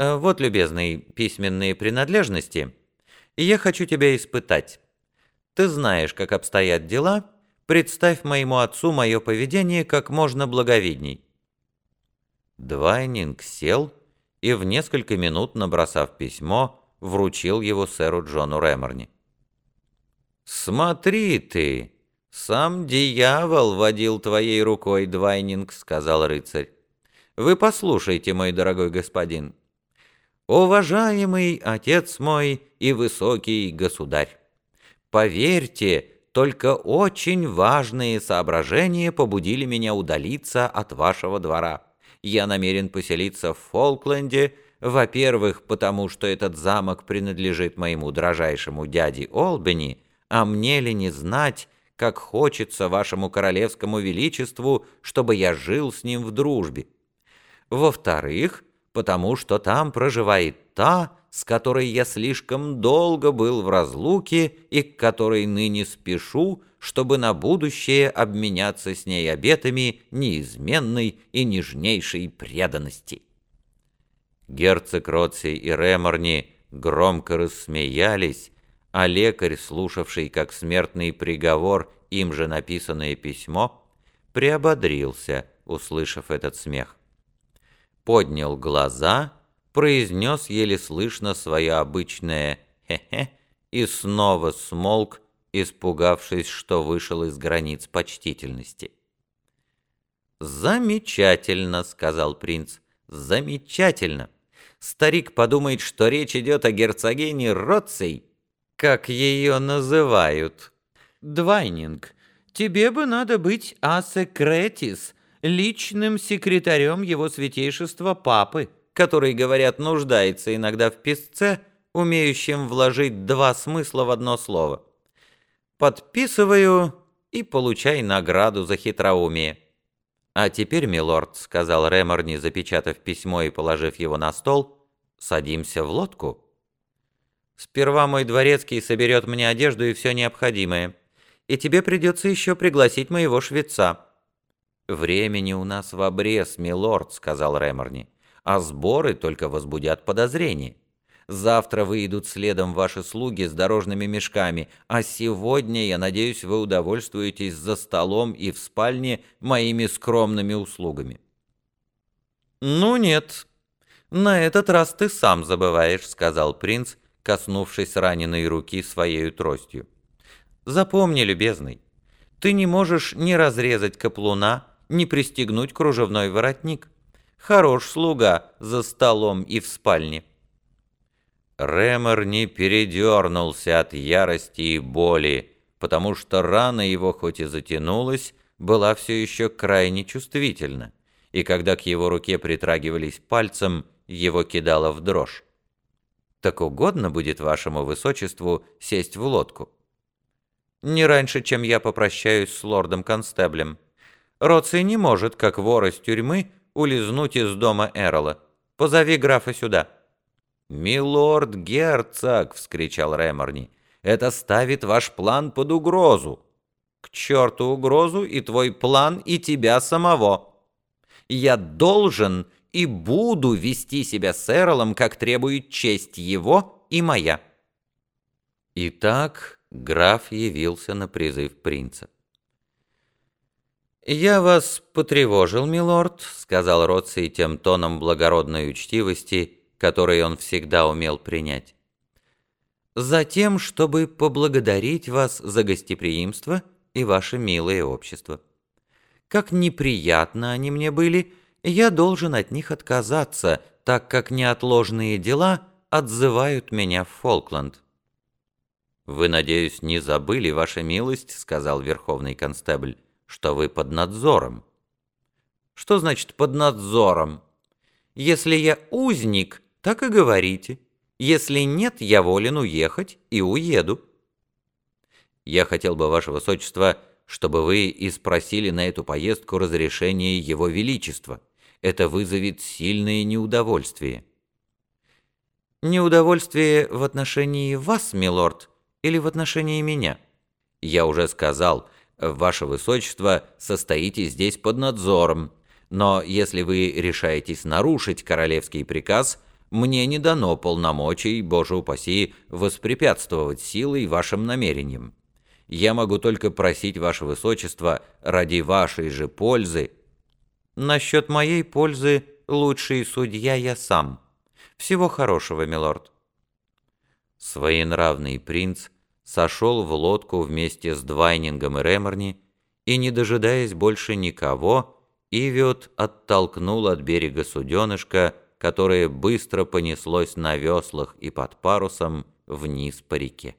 Э, Вот, любезный, письменные принадлежности. Я хочу тебя испытать. Ты знаешь, как обстоят дела. Представь моему отцу мое поведение как можно благовидней». Двайнинг сел и в несколько минут, набросав письмо, вручил его сэру Джону Реморни. «Смотри ты, сам дьявол водил твоей рукой, Двайнинг», — сказал рыцарь. «Вы послушайте, мой дорогой господин. Уважаемый отец мой и высокий государь, поверьте, только очень важные соображения побудили меня удалиться от вашего двора. Я намерен поселиться в Фолкленде, во-первых, потому что этот замок принадлежит моему дрожайшему дяде Олбани, а мне ли не знать, как хочется вашему королевскому величеству, чтобы я жил с ним в дружбе. Во-вторых, потому что там проживает та, с которой я слишком долго был в разлуке и к которой ныне спешу, чтобы на будущее обменяться с ней обетами неизменной и нежнейшей преданности». Герцог Роций и Реморни громко рассмеялись, а лекарь, слушавший как смертный приговор им же написанное письмо, приободрился, услышав этот смех. Поднял глаза, произнес еле слышно свое обычное «хе-хе» и снова смолк, испугавшись, что вышел из границ почтительности. «Замечательно», — сказал принц, — «замечательно. Старик подумает, что речь идет о герцогине Роций, как ее называют. Двайнинг, тебе бы надо быть асекретис, личным секретарем его святейшества папы, который, говорят, нуждается иногда в писце, умеющем вложить два смысла в одно слово. Подписываю и получай награду за хитроумие. «А теперь, милорд», — сказал Реморни, запечатав письмо и положив его на стол, — «садимся в лодку». Сперва мой дворецкий соберет мне одежду и все необходимое. И тебе придется еще пригласить моего швеца». «Времени у нас в обрез, милорд», — сказал Реморни, «а сборы только возбудят подозрения. Завтра выйдут следом ваши слуги с дорожными мешками, а сегодня, я надеюсь, вы удовольствуетесь за столом и в спальне моими скромными услугами». «Ну нет, на этот раз ты сам забываешь», — сказал принц, коснувшись раненой руки своей тростью. «Запомни, любезный, ты не можешь ни разрезать каплуна, ни пристегнуть кружевной воротник. Хорош слуга за столом и в спальне». Ремор не передернулся от ярости и боли, потому что рана его хоть и затянулась, была все еще крайне чувствительна, и когда к его руке притрагивались пальцем, его кидало в дрожь. «Так угодно будет вашему высочеству сесть в лодку?» «Не раньше, чем я попрощаюсь с лордом-констеблем. Роций не может, как вор из тюрьмы, улизнуть из дома Эрола. Позови графа сюда». «Милорд герцог!» — вскричал Реморни. «Это ставит ваш план под угрозу». «К черту угрозу и твой план, и тебя самого!» «Я должен и буду вести себя с Эролом, как требует честь его и моя». Итак, граф явился на призыв принца. «Я вас потревожил, милорд», — сказал Роций тем тоном благородной учтивости, который он всегда умел принять. «Затем, чтобы поблагодарить вас за гостеприимство и ваше милое общество. Как неприятно они мне были, я должен от них отказаться, так как неотложные дела отзывают меня в Фолкланд». «Вы, надеюсь, не забыли, ваша милость», — сказал верховный констебль, «что вы под надзором». «Что значит «под надзором»?» «Если я узник, так и говорите. Если нет, я волен уехать и уеду». «Я хотел бы, ваше высочество, чтобы вы и спросили на эту поездку разрешение его величества. Это вызовет сильное неудовольствие». «Неудовольствие в отношении вас, милорд, или в отношении меня?» «Я уже сказал, ваше высочество состоите здесь под надзором, но если вы решаетесь нарушить королевский приказ, Мне не дано полномочий, боже упаси, воспрепятствовать силой вашим намерениям. Я могу только просить ваше высочество ради вашей же пользы. Насчет моей пользы лучший судья я сам. Всего хорошего, милорд. Своенравный принц сошел в лодку вместе с Двайнингом и Реморни и, не дожидаясь больше никого, Ивиот оттолкнул от берега суденышко, которое быстро понеслось на веслах и под парусом вниз по реке.